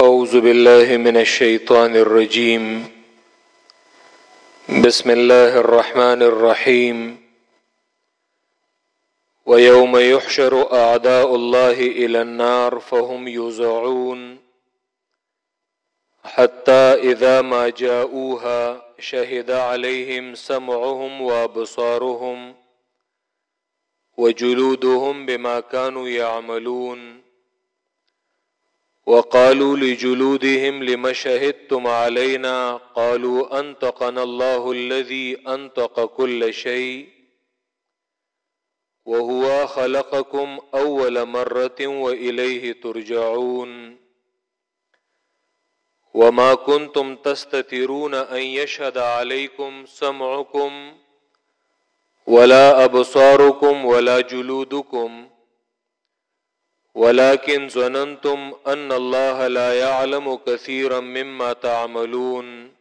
أعوذ بالله من الشيطان الرجيم. بسم الله الرحمن الرحيم. ويوم يحشر أعداء الله إلى النار فهم يوزعون. حتى إذا ما جاءوها شهد عليهم سمعهم وابصارهم وجلودهم بما كانوا يعملون. وقالوا لجلودهم لما شهدتم علينا؟ قالوا أنطقنا الله الذي أنطق كل شيء وهو خلقكم أول مرة وإليه ترجعون. وما كنتم تستترون أن يشهد عليكم سمعكم ولا أبصاركم ولا جلودكم ولكن ظننتم أن الله لا يعلم كثيرا مما تعملون.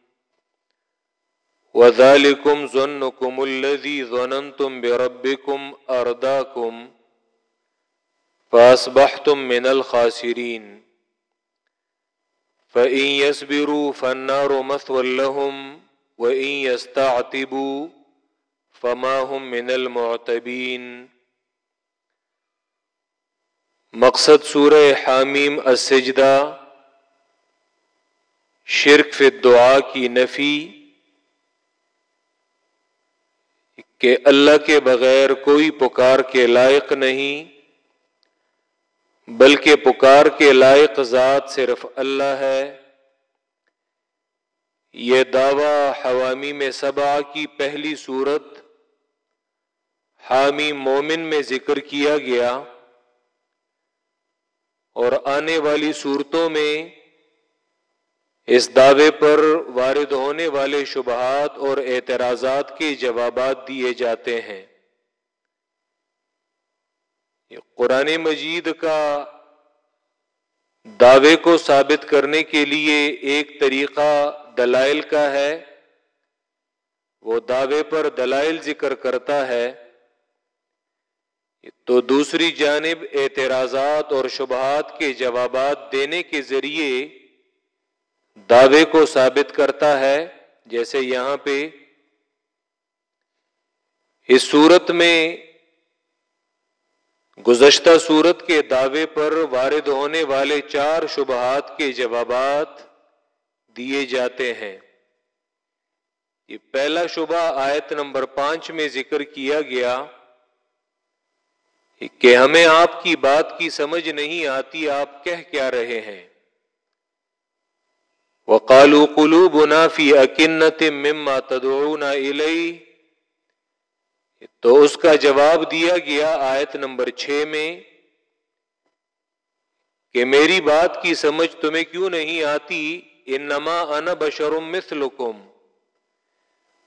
وذلكم ظنكم الذي ظننتم بربكم أرداكم فأصبحتم من الخاسرين. فإن يصبروا فالنار مثوى لهم، وإن يستعتبوا فما هم من المعتبين. مقصد سورہ حامیم السجدہ، شرک فی دعا کی نفی، کہ اللہ کے بغیر کوئی پکار کے لائق نہیں، بلکہ پکار کے لائق ذات صرف اللہ ہے۔ یہ دعویٰ حوامی میں صبا کی پہلی صورت حامی مومن میں ذکر کیا گیا۔ اور آنے والی صورتوں میں اس دعوے پر وارد ہونے والے شبہات اور اعتراضات کے جوابات دیے جاتے ہیں۔ یہ قرآن مجید کا دعوے کو ثابت کرنے کے لیے ایک طریقہ دلائل کا ہے۔ وہ دعوے پر دلائل ذکر کرتا ہے۔ تو دوسری جانب اعتراضات اور شبہات کے جوابات دینے کے ذریعے دعوے کو ثابت کرتا ہے، جیسے یہاں پہ اس صورت میں گزشتہ صورت کے دعوے پر وارد ہونے والے چار شبہات کے جوابات دیے جاتے ہیں۔ یہ پہلا شبہ آیت نمبر پانچ میں ذکر کیا گیا۔ کہ ہمیں آپ کی بات کی سمجھ نہیں آتی، آپ کہہ کیا رہے ہیں؟ وہ کالو کلو بنافی اکنت مما تدعونا الی، تو اس کا جواب دیا گیا آیت نمبر چھ میں، کہ میری بات کی سمجھ تمہیں کیوں نہیں آتی؟ انما انا بشرم مثلکم۔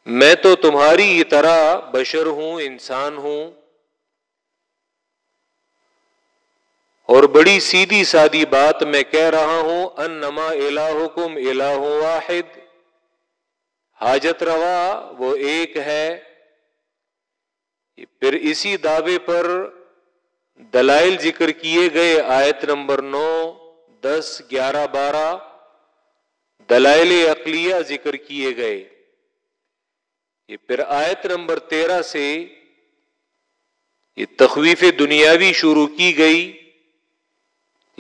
میں تو تمہاری طرح بشر ہوں، انسان ہوں۔ اور بڑی سیدھی سادی بات میں کہہ رہا ہوں ان نما الحکم الہ واحد۔ حاجت روا، وہ ایک ہے۔ پھر اسی دعوے پر دلائل ذکر کیے گئے، آیت نمبر نو، دس، گیارہ، بارہ۔ دلائل اقلیہ ذکر کیے گئے۔ یہ پھر آیت نمبر تیرہ سے یہ تخویف دنیاوی شروع کی گئی۔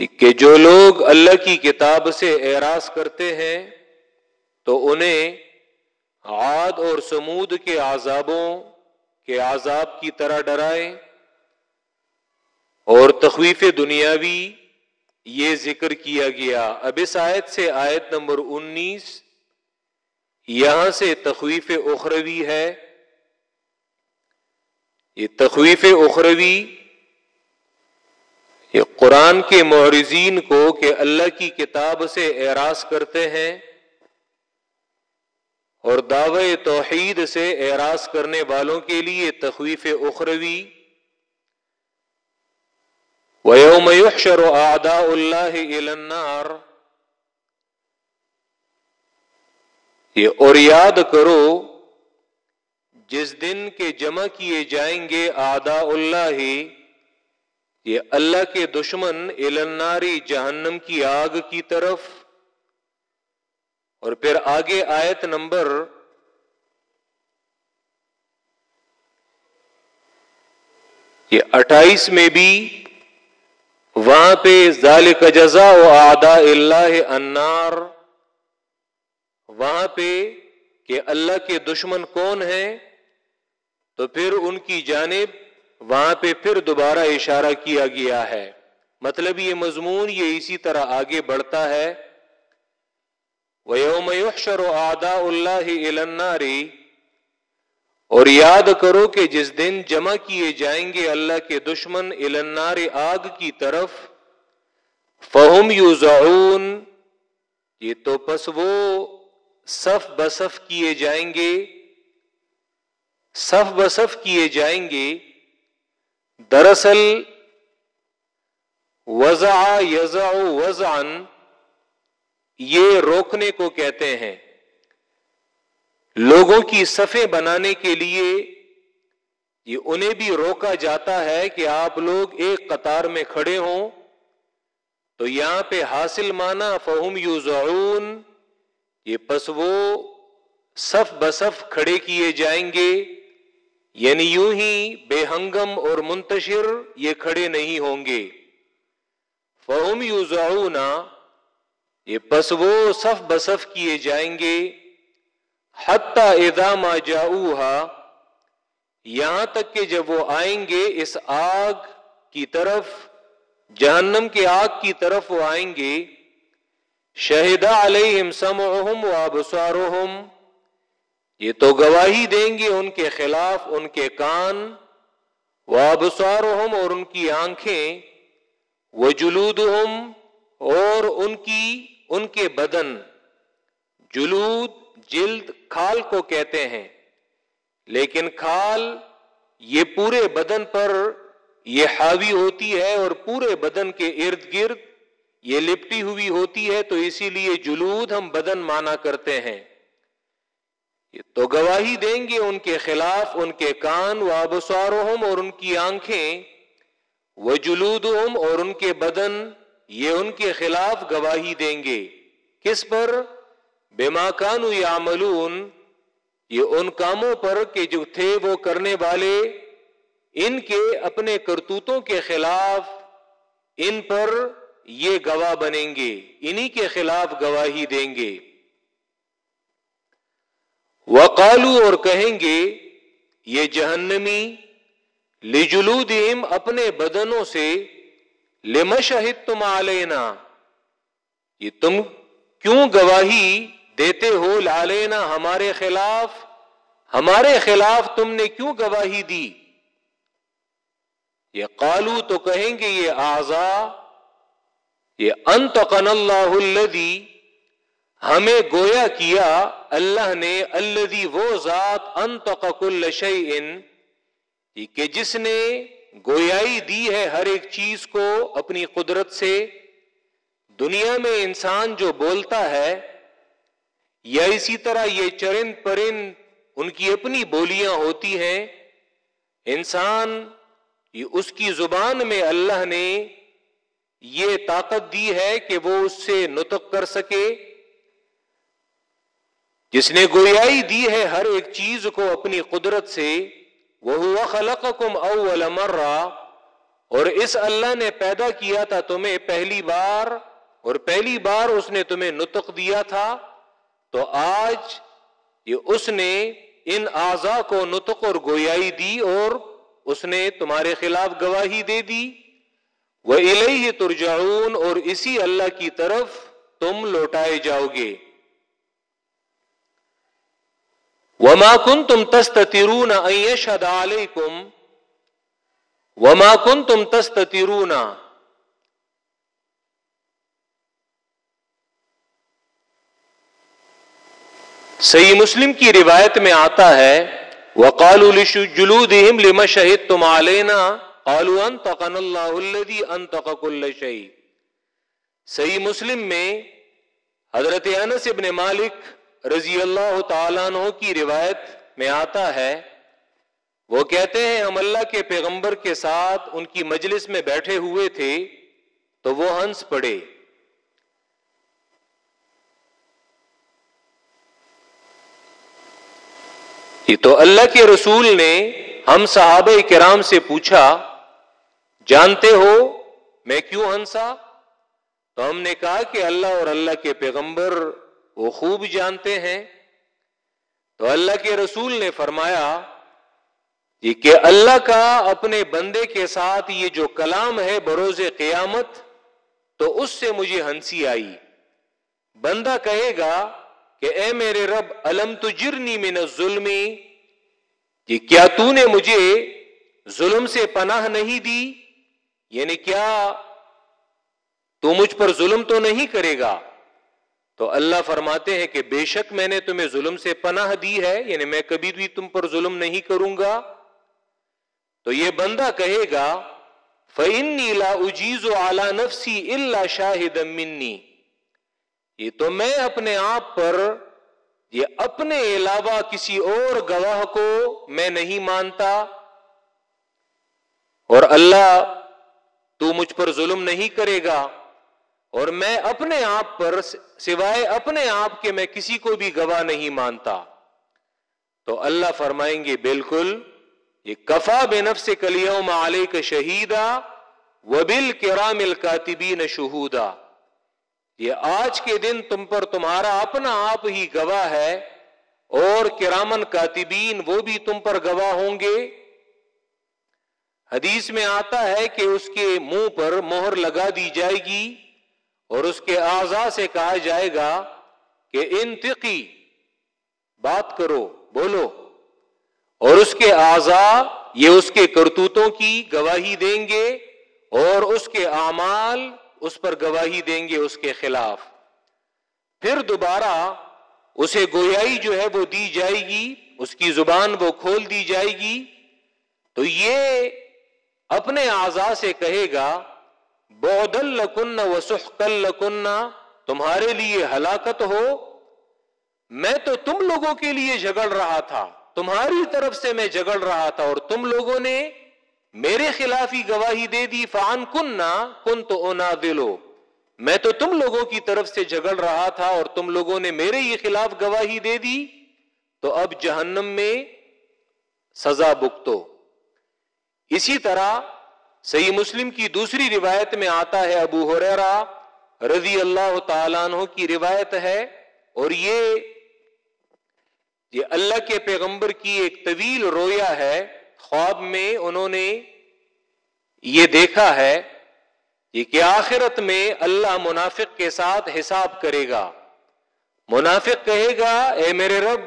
کہ جو لوگ اللہ کی کتاب سے اعراض کرتے ہیں تو انہیں عاد اور سمود کے عذابوں کے عذاب کی طرح ڈرائے اور تخویف دنیاوی یہ ذکر کیا گیا۔ اب اس آیت سے آیت نمبر انیس، یہاں سے تخویف اخروی ہے۔ یہ تخویف اخروی قرآن کے معرضین کو کہ اللہ کی کتاب سے اعراض کرتے ہیں اور دعوی توحید سے اعراض کرنے والوں کے لیے تخویف اخروی۔ ویوم يحشر اعداء اللہ النار۔ یہ اور یاد کرو، جس دن کے جمع کیے جائیں گے آدھا اللہ یہ اللہ کے دشمن الناری جہنم کی آگ کی طرف۔ اور پھر آگے آیت نمبر یہ اٹھائیس میں بھی وہاں پہ ظال جزا و آدا اللہ انار وہاں پہ کہ اللہ کے دشمن کون ہیں؟ تو پھر ان کی جانب وہاں پہ پھر دوبارہ اشارہ کیا گیا ہے۔ مطلب یہ مضمون یہ اسی طرح آگے بڑھتا ہے۔ وَيَوْمَ يُحْشَرُ آدَاءُ اللَّهِ إِلَى النَّارِ۔ اور یاد کرو کہ جس دن جمع کیے جائیں گے اللہ کے دشمن النار آگ کی طرف فہم یوزعون یہ تو پس وہ صف بصف کیے جائیں گے۔ صف بصف کیے جائیں گے۔ دراصل وضع یزع وضعن یہ روکنے کو کہتے ہیں۔ لوگوں کی صفیں بنانے کے لیے یہ انہیں بھی روکا جاتا ہے کہ آپ لوگ ایک قطار میں کھڑے ہوں۔ تو یہاں پہ حاصل مانا فہم یوزعون، یہ پس وہ صف بصف کھڑے کیے جائیں گے۔ یعنی یوں ہی بے ہنگم اور منتشر یہ کھڑے نہیں ہوں گے۔ فہم یوزعون یہ پس وہ صف بصف کیے جائیں گے۔ حتیٰ اداما جاؤہا یہاں تک کہ جب وہ آئیں گے، اس آگ کی طرف، جہنم کے آگ کی طرف وہ آئیں گے۔ شہدا علیہم سمعہم و ابصارہم یہ تو گواہی دیں گے ان کے خلاف، ان کے کان۔ و ابصارہم اور ان کی آنکھیں۔ وہ جلودہم اور ان کی، ان کے بدن۔ جلود، جلد کھال کو کہتے ہیں۔ لیکن کھال یہ پورے بدن پر یہ حاوی ہوتی ہے اور پورے بدن کے ارد گرد یہ لپٹی ہوئی ہوتی ہے، تو اسی لیے جلود ہم بدن مانا کرتے ہیں۔ تو گواہی دیں گے ان کے خلاف، ان کے کان و آبسارہم اور ان کی آنکھیں وہ جلود اور ان کے بدن، یہ ان کے خلاف گواہی دیں گے۔ کس پر؟ بے ماکان یا یہ ان کاموں پر کہ جو تھے وہ کرنے والے، ان کے اپنے کرتوتوں کے خلاف، ان پر یہ گواہ بنیں گے، انہی کے خلاف گواہی دیں گے۔ وقالو اور کہیں گے، یہ جہنمی لجلودہم اپنے بدنوں سے لمشہد تم آلینا یہ تم کیوں گواہی دیتے ہو لالینا ہمارے خلاف؟ ہمارے خلاف تم نے کیوں گواہی دی؟ یہ قالو تو کہیں گے، یہ آزا یہ انتقن اللہ الذی، ہمیں گویا کیا اللہ نے الذی وہ ذات انتق کل شیئن کہ جس نے گویائی دی ہے ہر ایک چیز کو اپنی قدرت سے، دنیا میں انسان جو بولتا ہے، یا اسی طرح یہ چرند پرند ان کی اپنی بولیاں ہوتی ہیں، انسان، یہ اس کی زبان میں اللہ نے یہ طاقت دی ہے کہ وہ اس سے نتق کر سکے۔ جس نے گویائی دی ہے ہر ایک چیز کو اپنی قدرت سے وہ خلق کم اول مرہ، اور اس اللہ نے پیدا کیا تھا تمہیں پہلی بار، اور پہلی بار اس نے تمہیں نتق دیا تھا، تو آج یہ اس نے ان اعضا کو نتق اور گویائی دی، اور اس نے تمہارے خلاف گواہی دے دی۔ وہ الہی ترجعون، اور اسی اللہ کی طرف تم لوٹائے جاؤ گے۔ وما کن تم تست تیرون شد علیکم وما کن تم تست صحیح مسلم کی روایت میں آتا ہے وقال جلودہم لما شہد تم قالوا انتقن اللہ الذي انتق كل شيء۔ صحیح مسلم میں حضرت انس ابن مالک رضی اللہ تعالیٰ عنہ کی روایت میں آتا ہے۔ وہ کہتے ہیں، ہم اللہ کے پیغمبر کے ساتھ ان کی مجلس میں بیٹھے ہوئے تھے تو وہ ہنس پڑے۔ جی، تو اللہ کے رسول نے ہم صحابہ کرام سے پوچھا، جانتے ہو میں کیوں ہنسا؟ تو ہم نے کہا کہ اللہ اور اللہ کے پیغمبر وہ خوب جانتے ہیں تو اللہ کے رسول نے فرمایا جی کہ اللہ کا اپنے بندے کے ساتھ یہ جو کلام ہے بروز قیامت، تو اس سے مجھے ہنسی آئی۔ بندہ کہے گا کہ اے میرے رب علم تجرنی من الظلمی جی کہ کیا تو نے مجھے ظلم سے پناہ نہیں دی؟ یعنی کیا تو مجھ پر ظلم تو نہیں کرے گا؟ تو اللہ فرماتے ہیں کہ بے شک میں نے تمہیں ظلم سے پناہ دی ہے یعنی میں کبھی بھی تم پر ظلم نہیں کروں گا۔ تو یہ بندہ کہے گا فنی لا اجیز و اعلی نفسی اللہ شاہد منی یہ تو میں اپنے آپ پر، یہ اپنے علاوہ کسی اور گواہ کو میں نہیں مانتا۔ اور اللہ تو مجھ پر ظلم نہیں کرے گا۔ اور میں اپنے آپ پر سوائے اپنے آپ کے میں کسی کو بھی گواہ نہیں مانتا۔ تو اللہ فرمائیں گے، بالکل، یہ کفا بے نفس کلیوں مالے شہیدا وبل کرام الکاتبین شہودا۔ یہ آج کے دن تم پر تمہارا اپنا آپ ہی گواہ ہے اور کرامن کاتبین وہ بھی تم پر گواہ ہوں گے۔ حدیث میں آتا ہے کہ اس کے منہ پر مہر لگا دی جائے گی۔ اور اس کے اعضا سے کہا جائے گا کہ انتقی، بات کرو، بولو۔ اور اس کے اعضا یہ اس کے کرتوتوں کی گواہی دیں گے اور اس کے اعمال اس پر گواہی دیں گے اس کے خلاف۔ پھر دوبارہ اسے گویائی جو ہے وہ دی جائے گی، اس کی زبان وہ کھول دی جائے گی۔ تو یہ اپنے اعضا سے کہے گا بودل لکن و سخل لکن، تمہارے لیے ہلاکت ہو، میں تو تم لوگوں کے لیے جھگڑ رہا تھا، تمہاری طرف سے میں جگڑ رہا تھا، اور تم لوگوں نے میرے خلاف ہی گواہی دے دی فان کن نہ کن تو اونا دلو میں تو تم لوگوں کی طرف سے جگڑ رہا تھا، اور تم لوگوں نے میرے ہی خلاف گواہی دے دی، تو اب جہنم میں سزا بکتو اسی طرح صحیح مسلم کی دوسری روایت میں آتا ہے ابو حریرا رضی اللہ تعالیٰ عنہ کی روایت ہے اور یہ یہ اللہ کے پیغمبر کی ایک طویل رویا ہے، خواب میں انہوں نے یہ دیکھا ہے یہ کہ آخرت میں اللہ منافق کے ساتھ حساب کرے گا۔ منافق کہے گا، اے میرے رب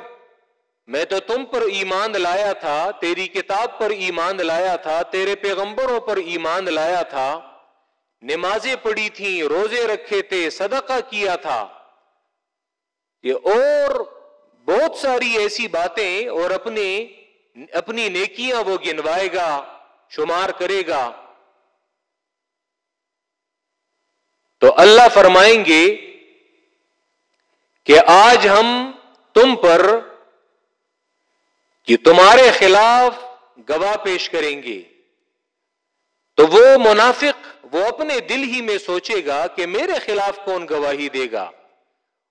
میں تو تم پر ایمان لایا تھا، تیری کتاب پر ایمان لایا تھا، تیرے پیغمبروں پر ایمان لایا تھا۔ نمازیں پڑھی تھیں، روزے رکھے تھے، صدقہ کیا تھا۔ یہ اور بہت ساری ایسی باتیں اور اپنی اپنی نیکیاں وہ گنوائے گا، شمار کرے گا۔ تو اللہ فرمائیں گے کہ آج ہم تم پر کہ تمہارے خلاف گواہ پیش کریں گے۔ تو وہ منافق وہ اپنے دل ہی میں سوچے گا کہ میرے خلاف کون گواہی دے گا۔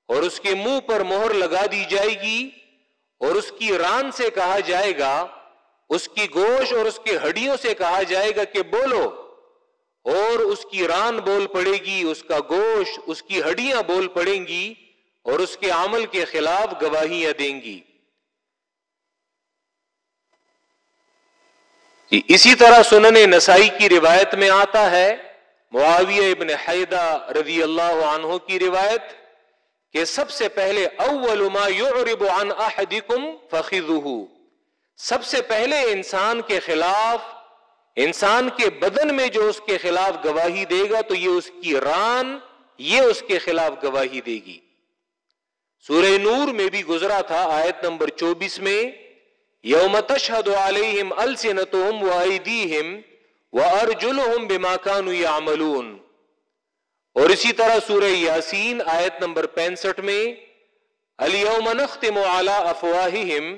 اور اس کے منہ پر مہر لگا دی جائے گی اور اس کی ران سے کہا جائے گا، اس کی گوشت اور اس کی ہڈیوں سے کہا جائے گا کہ بولو۔ اور اس کی ران بول پڑے گی، اس کا گوشت اس کی ہڈیاں بول پڑیں گی اور اس کے عمل کے خلاف گواہیاں دیں گی۔ اسی طرح سنن نسائی کی روایت میں آتا ہے، معاویہ ابن حیدہ رضی اللہ عنہ کی روایت کہ سب سے پہلے اول ما یعرب عن احدکم فخذه سب سے پہلے انسان کے خلاف، انسان کے بدن میں جو اس کے خلاف گواہی دے گا تو یہ اس کی ران، یہ اس کے خلاف گواہی دے گی۔ سورہ نور میں بھی گزرا تھا آیت نمبر چوبیس میں۔ یوم تشہد علیہم السنتہم و ایدیہم و ارجلہم بما کانوا یعملون۔ اور اسی طرح سورہ یاسین آیت نمبر پینسٹھ میں علیوم نختم علی افواہہم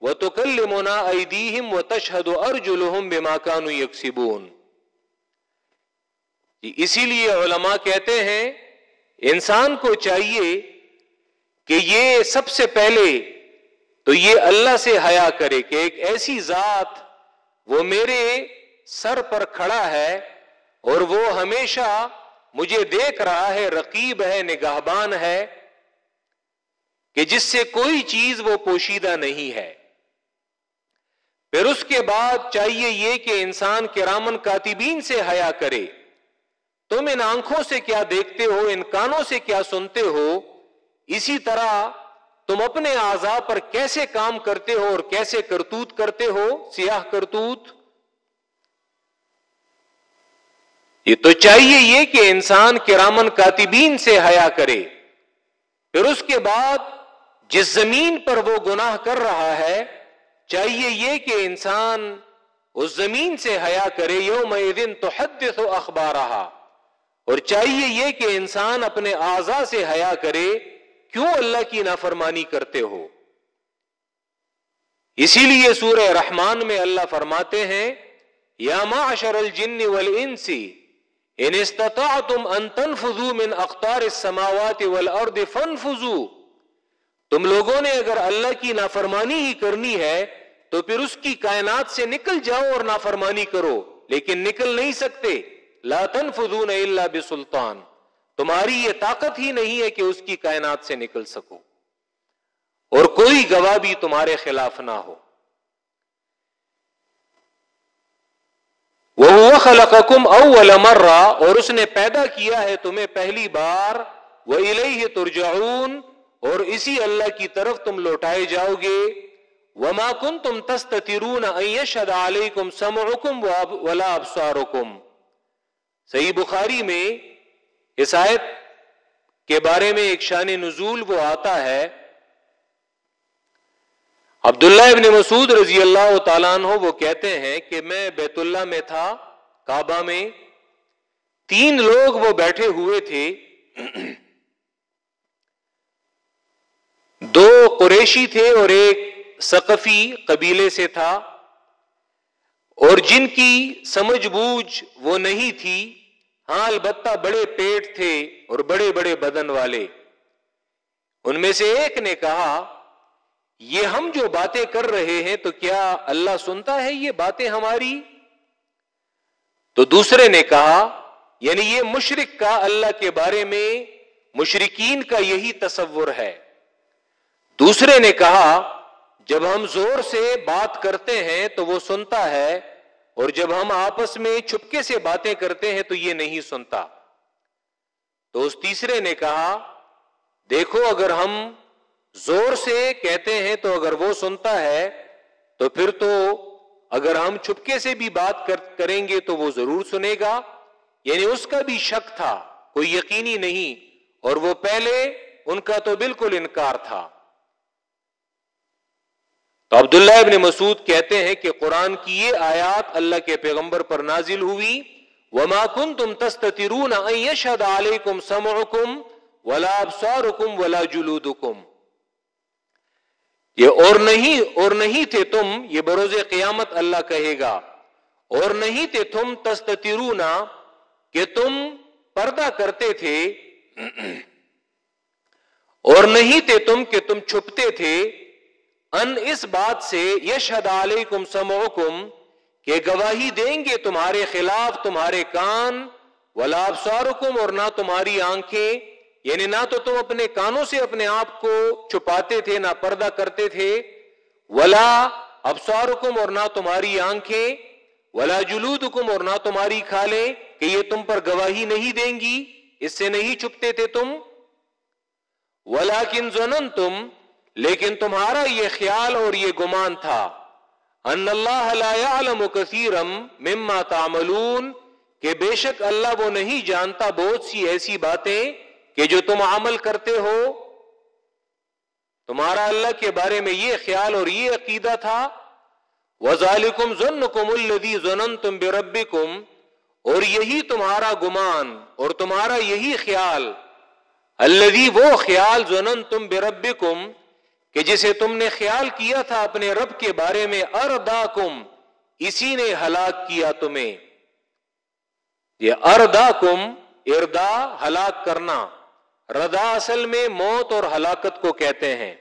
وہ تو کل مونا ایدیہم و تشہد ارجلہم بما کانو یکسبون۔ جی، اسی لیے علماء کہتے ہیں، انسان کو چاہیے کہ یہ سب سے پہلے تو یہ اللہ سے حیا کرے کہ ایک ایسی ذات وہ میرے سر پر کھڑا ہے اور وہ ہمیشہ مجھے دیکھ رہا ہے، رقیب ہے، نگہبان ہے کہ جس سے کوئی چیز وہ پوشیدہ نہیں ہے۔ پھر اس کے بعد چاہیے یہ کہ انسان کے رامن کاتبین سے حیا کرے۔ تم ان آنکھوں سے کیا دیکھتے ہو، ان کانوں سے کیا سنتے ہو؟ اسی طرح تم اپنے آزا پر کیسے کام کرتے ہو اور کیسے کرتوت کرتے ہو؟ سیاہ کرتوت۔ یہ تو چاہیے یہ کہ انسان کرامن کاتبین سے حیا کرے۔ پھر اس کے بعد جس زمین پر وہ گناہ کر رہا ہے، چاہیے یہ کہ انسان اس زمین سے حیا کرے۔ یوم دن تو حد تو اخبار رہا اور چاہیے یہ کہ انسان اپنے آزا سے حیا کرے۔ کیوں اللہ کی نافرمانی کرتے ہو؟ اسی لیے سورہ رحمان میں اللہ فرماتے ہیں، یا معشر الجن والانسی ان استطعتم ان تنفذوا من اقطار السماوات والارض فانفذوا۔ تم لوگوں نے اگر اللہ کی نافرمانی ہی کرنی ہے، تو پھر اس کی کائنات سے نکل جاؤ اور نافرمانی کرو، لیکن نکل نہیں سکتے۔ لا تنفذون الا بسلطان۔ تمہاری یہ طاقت ہی نہیں ہے کہ اس کی کائنات سے نکل سکو اور کوئی گواہ بھی تمہارے خلاف نہ ہو۔ وہ خلقکم اول مرہ اور اس نے پیدا کیا ہے تمہیں پہلی بار۔ وہ الہی ترجعون اور اسی اللہ کی طرف تم لوٹائے جاؤ گے۔ وما کن تم تست ترون ایشد علیکم سمعکم ولا ابصارکم صحیح بخاری میں اس آیت کے بارے میں ایک شان نزول وہ آتا ہے۔ عبداللہ ابن مسعود رضی اللہ تعالیٰ عنہ وہ کہتے ہیں کہ میں بیت اللہ میں تھا، کعبہ میں، تین لوگ وہ بیٹھے ہوئے تھے۔ دو قریشی تھے اور ایک سقفی قبیلے سے تھا۔ اور جن کی سمجھ بوجھ وہ نہیں تھی ہاں البتہ بڑے پیٹ تھے اور بڑے بڑے بدن والے۔ ان میں سے ایک نے کہا، یہ ہم جو باتیں کر رہے ہیں تو کیا اللہ سنتا ہے یہ باتیں ہماری؟ تو دوسرے نے کہا یعنی یہ مشرق کا اللہ کے بارے میں مشرقین کا یہی تصور ہے۔ دوسرے نے کہا، جب ہم زور سے بات کرتے ہیں تو وہ سنتا ہے اور جب ہم آپس میں چھپکے سے باتیں کرتے ہیں تو یہ نہیں سنتا۔ تو اس تیسرے نے کہا، دیکھو اگر ہم زور سے کہتے ہیں تو اگر وہ سنتا ہے، تو پھر تو اگر ہم چھپکے سے بھی بات کریں گے تو وہ ضرور سنے گا۔ یعنی اس کا بھی شک تھا، کوئی یقینی نہیں، اور وہ پہلے ان کا تو بالکل انکار تھا۔ تو عبداللہ ابن مسعود کہتے ہیں کہ قرآن کی یہ آیات اللہ کے پیغمبر پر نازل ہوئی، وما كنتم تستترون ان يشهد عليكم سمعكم ولا ابصاركم ولا جلودكم۔ یہ اور نہیں اور نہیں تھے تم، یہ بروز قیامت اللہ کہے گا۔ اور نہیں تھے تم تستترون کہ تم پردہ کرتے تھے۔ اور نہیں تھے تم کہ تم چھپتے تھے۔ ان اس بات سے یشہد علیکم سمعکم کہ گواہی دیں گے تمہارے خلاف تمہارے کان ولا ابصارکم اور نہ تمہاری آنکھیں۔ یعنی نہ تو تم اپنے کانوں سے اپنے آپ کو چھپاتے تھے، نہ پردہ کرتے تھے۔ ولا ابصارکم اور نہ تمہاری آنکھیں۔ ولا جلودکم اور نہ تمہاری کھالیں کہ یہ تم پر گواہی نہیں دیں گی، اس سے نہیں چھپتے تھے تم۔ ولیکن ظننتم لیکن تمہارا یہ خیال اور یہ گمان تھا، ان اللہ لا يعلم كثيرا مما تعملون، کہ بے شک اللہ وہ نہیں جانتا بہت سی ایسی باتیں کہ جو تم عمل کرتے ہو۔ تمہارا اللہ کے بارے میں یہ خیال اور یہ عقیدہ تھا وزالکم ظنکم الذی ظننتم بربکم اور یہی تمہارا گمان اور تمہارا یہی خیال۔ الذی وہ خیال ظننتم بربکم کہ جسے تم نے خیال کیا تھا اپنے رب کے بارے میں اردا کم اسی نے ہلاک کیا تمہیں۔ یہ اردا کم اردا، ہلاک کرنا۔ ردا اصل میں موت اور ہلاکت کو کہتے ہیں۔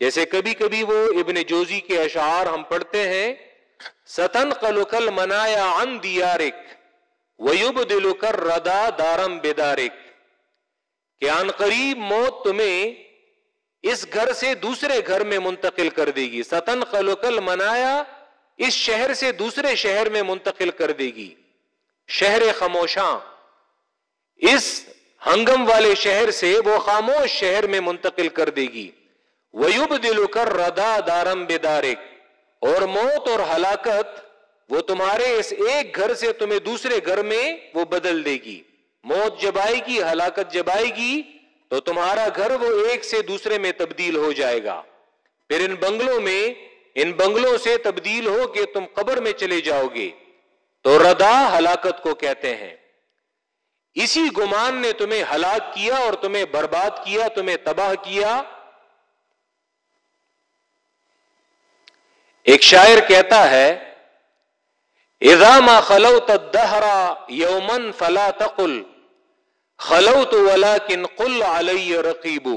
جیسے کبھی کبھی وہ ابن جوزی کے اشعار ہم پڑھتے ہیں ستن قلقل منایا ان دیارک ویوب دل کر ردا دارم بیدارک کہ ان قریب موت تمہیں اس گھر سے دوسرے گھر میں منتقل کر دے گی۔ ستن قلقل منایا اس شہر سے دوسرے شہر میں منتقل کر دے گی۔ شہر خاموشاں۔ اس ہنگم والے شہر سے وہ خاموش شہر میں منتقل کر دے گی۔ ویوب دل کر ردا دارم بیدارک اور موت اور ہلاکت وہ تمہارے اس ایک گھر سے تمہیں دوسرے گھر میں وہ بدل دے گی۔ موت جب آئے گی، ہلاکت جب آئے گی تو تمہارا گھر وہ ایک سے دوسرے میں تبدیل ہو جائے گا۔ پھر ان بنگلوں میں، ان بنگلوں سے تبدیل ہو کہ تم قبر میں چلے جاؤ گے۔ تو ردا ہلاکت کو کہتے ہیں۔ اسی گمان نے تمہیں ہلاک کیا اور تمہیں برباد کیا، تمہیں تباہ کیا۔ ایک شاعر کہتا ہے ما خلوت الدہرا یومن فلا تقل خلوت ولكن قل علی رقیب.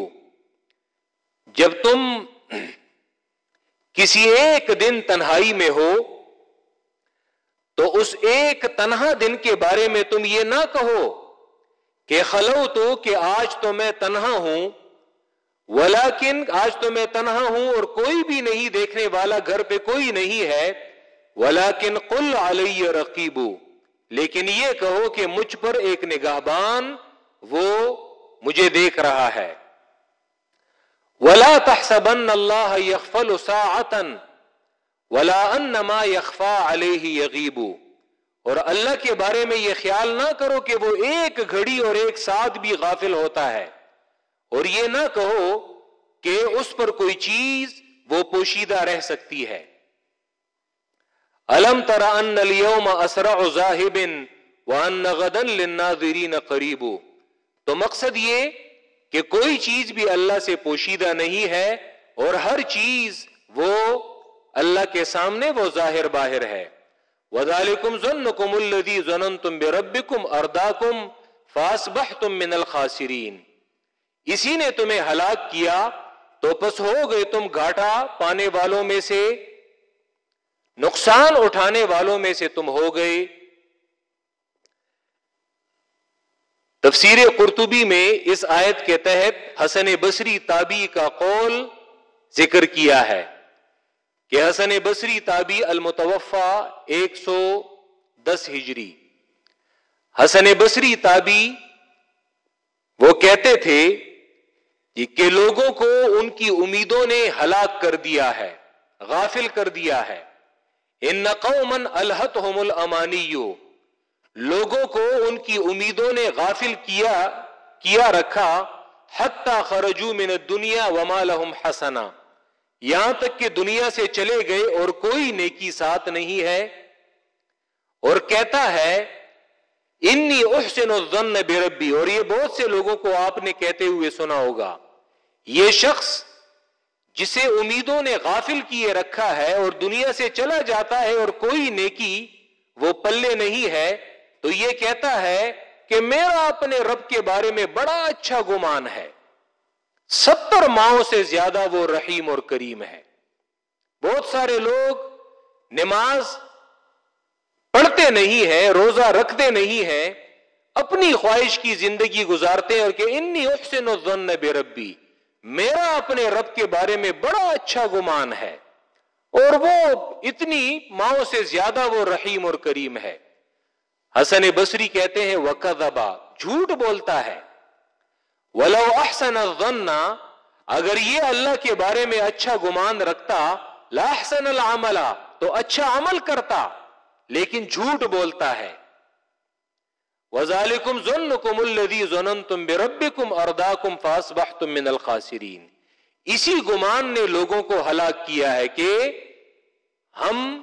جب تم کسی ایک دن تنہائی میں ہو، تو اس ایک تنہا دن کے بارے میں تم یہ نہ کہو کہ خلو تو کہ آج تو میں تنہا ہوں، ولیکن آج تو میں تنہا ہوں اور کوئی بھی نہیں دیکھنے والا گھر پہ کوئی نہیں ہے، ولیکن قل علی رقیبو لیکن یہ کہو کہ مجھ پر ایک نگاہبان وہ مجھے دیکھ رہا ہے۔ ولا تحسبن اللہ یخفل ساعتا ولا انما یخفا علیہ یغیبو اور اللہ کے بارے میں یہ خیال نہ کرو کہ وہ ایک گھڑی اور ایک ساتھ بھی غافل ہوتا ہے۔ اور یہ نہ کہو کہ اس پر کوئی چیز وہ پوشیدہ رہ سکتی ہے۔ الم ترا ان اليوم اسرع ذاهب وان غدا للناظرين قریب تو مقصد یہ کہ کوئی چیز بھی اللہ سے پوشیدہ نہیں ہے اور ہر چیز وہ اللہ کے سامنے وہ ظاہر باہر ہے۔ وذالکم ظنکم الذی ظننتم بربکم ارداکم فاسبحتم من الخاسرین اسی نے تمہیں ہلاک کیا تو پس ہو گئے تم گھاٹا پانے والوں میں سے، نقصان اٹھانے والوں میں سے تم ہو گئے۔ تفسیر قرطبی میں اس آیت کے تحت حسن بصری تابی کا قول ذکر کیا ہے کہ حسن بصری تابی المتوفا ایک سو دس ہجری۔ حسن بصری تابی وہ کہتے تھے کہ لوگوں کو ان کی امیدوں نے ہلاک کر دیا ہے، غافل کر دیا ہے۔ ان نقومن الحت ہوم لوگوں کو ان کی امیدوں نے غافل کیا کیا رکھا، حتی خرجو من دنیا وما لهم حسنا۔ یہاں تک کہ دنیا سے چلے گئے اور کوئی نیکی ساتھ نہیں ہے۔ اور کہتا ہے، انی احسن الظن بربی اور یہ بہت سے لوگوں کو آپ نے کہتے ہوئے سنا ہوگا۔ یہ شخص جسے امیدوں نے غافل کیے رکھا ہے اور دنیا سے چلا جاتا ہے اور کوئی نیکی وہ پلے نہیں ہے تو یہ کہتا ہے کہ میرا اپنے رب کے بارے میں بڑا اچھا گمان ہے۔ ستر ماہوں سے زیادہ وہ رحیم اور کریم ہے۔ بہت سارے لوگ نماز پڑھتے نہیں ہیں، روزہ رکھتے نہیں ہیں، اپنی خواہش کی زندگی گزارتے ہیں اور کہ انی احسن الظن بے ربی میرا اپنے رب کے بارے میں بڑا اچھا گمان ہے۔ اور وہ اتنی ماؤں سے زیادہ وہ رحیم اور کریم ہے۔ حسن بصری کہتے ہیں وہ جھوٹ بولتا ہے۔ ولو احسن الظن، اگر یہ اللہ کے بارے میں اچھا گمان رکھتا لاحسن العمل، تو اچھا عمل کرتا، لیکن جھوٹ بولتا ہے۔ وزالکم ظن کم الدی ظن تم بے رب کم من الخاسرین اسی گمان نے لوگوں کو ہلاک کیا ہے کہ ہم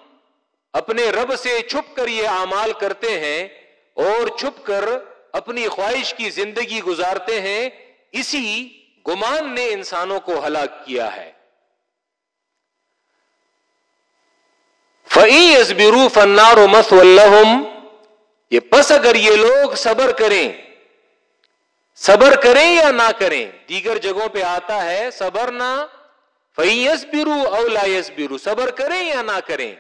اپنے رب سے چھپ کر یہ اعمال کرتے ہیں اور چھپ کر اپنی خواہش کی زندگی گزارتے ہیں، اسی گمان نے انسانوں کو ہلاک کیا ہے۔ فعی ازبرو فنار و مس یہ پس اگر یہ لوگ صبر کریں صبر کریں یا نہ کریں، دیگر جگہوں پہ آتا ہے صبر نہ۔ فعی یس برو اولا یس برو صبر کریں یا نہ کریں۔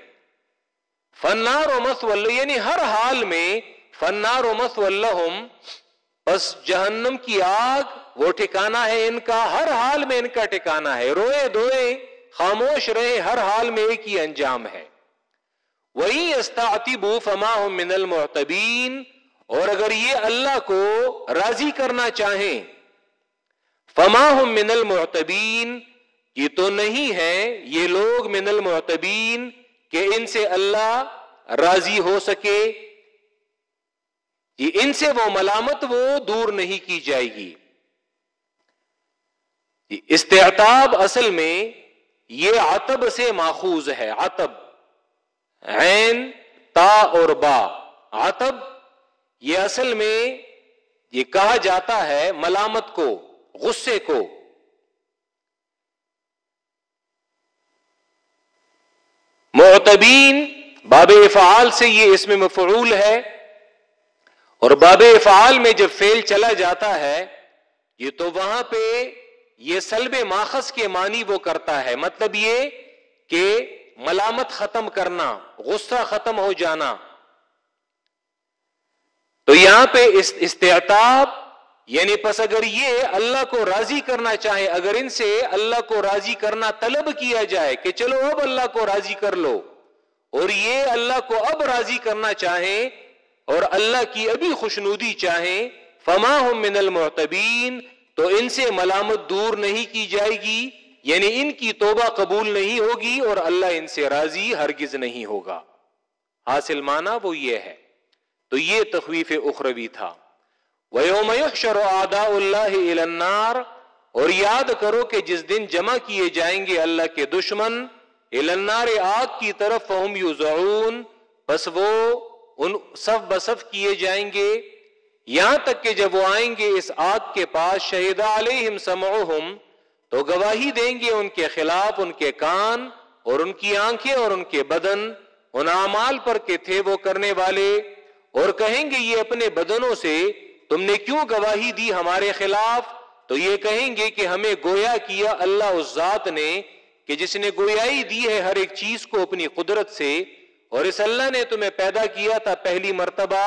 فنار و مس یعنی ہر حال میں فنار و مس بس جہنم کی آگ، وہ ٹھکانا ہے ان کا، ہر حال میں ان کا ٹھکانا ہے۔ روئے دھوئے، خاموش رہے، ہر حال میں ایک ہی انجام ہے۔ وہی استعتبو فما من المعتبین اور اگر یہ اللہ کو راضی کرنا چاہیں، فما من المعتبین یہ تو نہیں ہے، یہ لوگ من المعتبین کہ ان سے اللہ راضی ہو سکے۔ یہ ان سے وہ ملامت وہ دور نہیں کی جائے گی۔ استعتاب اصل میں یہ عطب سے ماخوذ ہے۔ عطب عین، تا اور با۔ عطب یہ اصل میں یہ کہا جاتا ہے ملامت کو، غصے کو۔ معتبین، باب افعال سے یہ اس میں مفعول ہے۔ اور باب افعال میں جب فیل چلا جاتا ہے، یہ تو وہاں پہ یہ سلب ماخذ کے معنی وہ کرتا ہے۔ مطلب یہ کہ ملامت ختم کرنا، غصہ ختم ہو جانا۔ تو یہاں پہ استعتاب یعنی پس اگر یہ اللہ کو راضی کرنا چاہے، اگر ان سے اللہ کو راضی کرنا طلب کیا جائے کہ چلو اب اللہ کو راضی کر لو، اور یہ اللہ کو اب راضی کرنا چاہیں اور اللہ کی ابھی خوشنودی چاہیں، فما من المعتبین، تو ان سے ملامت دور نہیں کی جائے گی یعنی ان کی توبہ قبول نہیں ہوگی اور اللہ ان سے راضی ہرگز نہیں ہوگا۔ حاصل مانا وہ یہ ہے۔ تو یہ تخویف اخروی تھا۔ آدا اللہ اور یاد کرو کہ جس دن جمع کیے جائیں گے اللہ کے دشمن النار آگ کی طرف فہم یوزعون بس وہ ان صف بصف کیے جائیں گے۔ یہاں تک کہ جب وہ آئیں گے اس آگ کے پاس شہید علیہم سمعہم، تو گواہی دیں گے ان کے خلاف ان کے کان اور ان کی آنکھیں اور ان کے بدن۔ ان اعمال پر کے تھے وہ کرنے والے۔ اور کہیں گے یہ اپنے بدنوں سے تم نے کیوں گواہی دی ہمارے خلاف؟ تو یہ کہیں گے کہ ہمیں گویا کیا اللہ اس ذات نے کہ جس نے گویائی دی ہے ہر ایک چیز کو اپنی قدرت سے، اور اس اللہ نے تمہیں پیدا کیا تھا پہلی مرتبہ،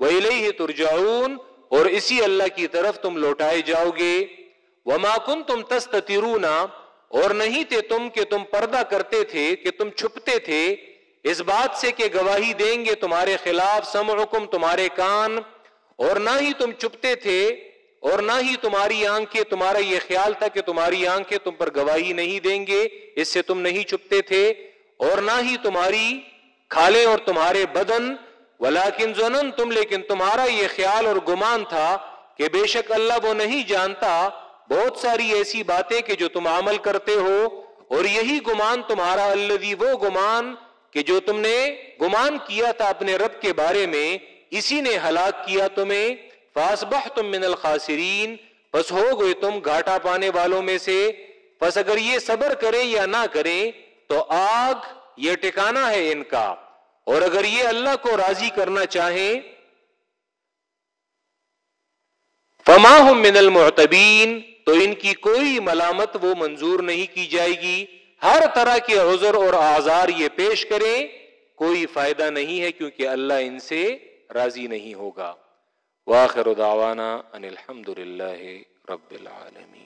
وَإِلَيْهِ تُرْجَعُونَ، اور اسی اللہ کی طرف تم لوٹائے جاؤ گے۔ وَمَا كُنْتُمْ تَسْتَتِرُونَ، اور نہیں تھے تم کہ تم پردہ کرتے تھے، کہ تم چھپتے تھے۔ اس بات سے کہ گواہی دیں گے تمہارے خلاف، سمعکم تمہارے کان۔ اور نہ ہی تم چھپتے تھے اور نہ ہی تمہاری آنکھیں، تمہارا یہ خیال تھا کہ تمہاری آنکھیں تم پر گواہی نہیں دیں گے، اس سے تم نہیں چھپتے تھے اور نہ ہی تمہاری کھالے اور تمہارے بدن۔ ولیکن زنن تم، لیکن تمہارا یہ خیال اور گمان تھا کہ بے شک اللہ وہ نہیں جانتا۔ بہت ساری ایسی باتیں کہ جو تم عمل کرتے ہو اور یہی گمان تمہارا اللہ وہ گمان کہ جو تم نے گمان کیا تھا اپنے رب کے بارے میں۔ اسی نے ہلاک کیا تمہیں؟ فاسبح تم من الخاسرین پس ہو گئے تم گھاٹا پانے والوں میں سے۔ پس اگر یہ صبر کریں یا نہ کریں، تو آگ یہ ٹکانا ہے ان کا۔ اور اگر یہ اللہ کو راضی کرنا چاہیں، فما من المعتبین تو ان کی کوئی ملامت وہ منظور نہیں کی جائے گی۔ ہر طرح کے عذر اور آزار یہ پیش کریں۔ کوئی فائدہ نہیں ہے کیونکہ اللہ ان سے راضی نہیں ہوگا۔ واخر دعوانا ان الحمد للہ رب العالمین۔